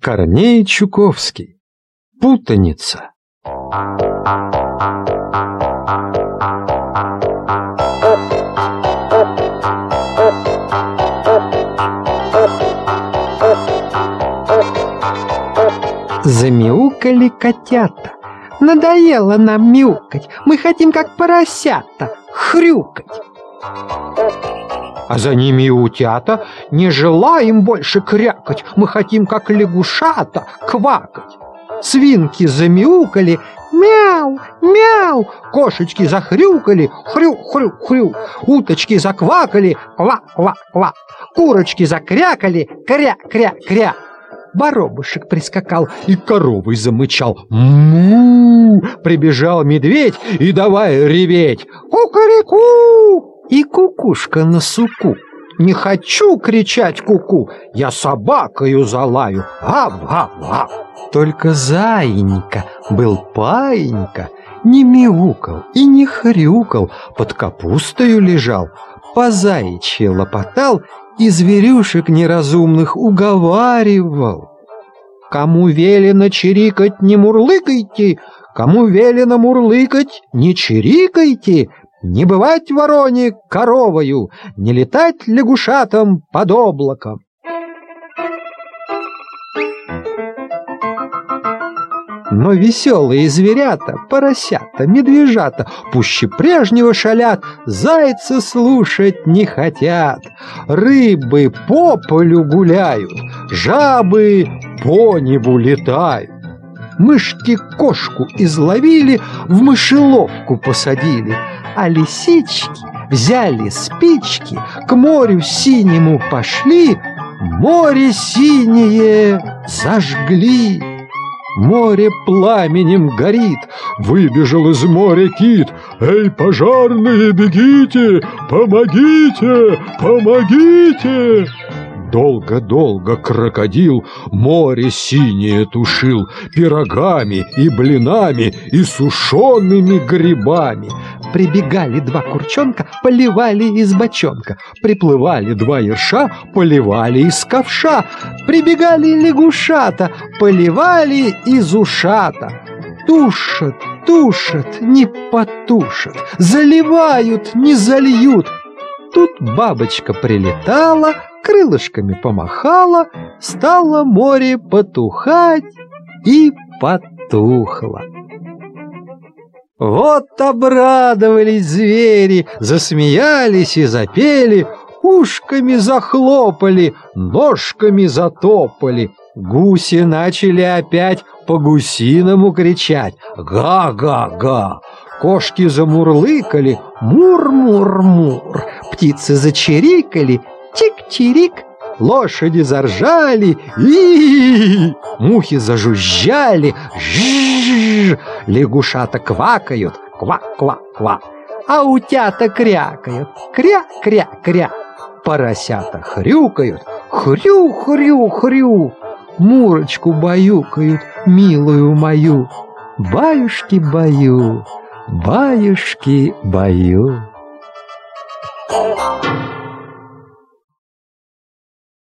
Корней Чуковский. Путаница. Замяукали котята. Надоело нам мяукать. Мы хотим, как поросята, хрюкать. А за ними и утята. Не желаем больше крякать. Мы хотим, как лягушата, квакать. Свинки замяукали, мяу, мяу. Кошечки захрюкали, хрю-хрю-хрю. Уточки заквакали, ква-ква-ква. Курочки закрякали, кря-кря-кря. Воробушек прискакал и коровой замычал. Му! Прибежал медведь и давай реветь. Кукареку! И кукушка на суку. Не хочу кричать куку, -ку, я собакою залаю. Ав-ав-ав. Только заинька был паинька, не мяукал и не хрюкал, под капустою лежал, по заячьи лопотал и зверюшек неразумных уговаривал. Кому велено чирикать, не мурлыкайте, кому велено мурлыкать, не чирикайте, не бывать вороне коровою, не летать лягушатам под облаком. Но веселые зверята, поросята, медвежата Пуще прежнего шалят, зайца слушать не хотят. Рыбы по полю гуляют, жабы по небу летают. Мышки кошку изловили, в мышеловку посадили, А лисички взяли спички, к морю синему пошли, Море синее зажгли. Море пламенем горит, выбежал из моря кит. Эй, пожарные, бегите, помогите, помогите! Долго-долго крокодил море синее тушил Пирогами и блинами и сушеными грибами. Прибегали два курчонка, поливали из бочонка. Приплывали два ерша, поливали из ковша. Прибегали лягушата, поливали из ушата. Тушат, тушат, не потушат, заливают, не зальют. Тут бабочка прилетала, крылышками помахала, стало море потухать и потухло. Вот обрадовались звери, засмеялись и запели, ушками захлопали, ножками затопали. Гуси начали опять по-гусиному кричать «Га-га-га!» Кошки замурлыкали «Мур-мур-мур!» Птицы зачирикали Чик-чирик, лошади заржали, и мухи зажужжали, жжж, лягушата квакают, ква-ква-ква, а утята крякают, кря-кря-кря, поросята хрюкают, хрю-хрю-хрю, мурочку баюкают, милую мою, баюшки-баю, баюшки-баю. Thank you.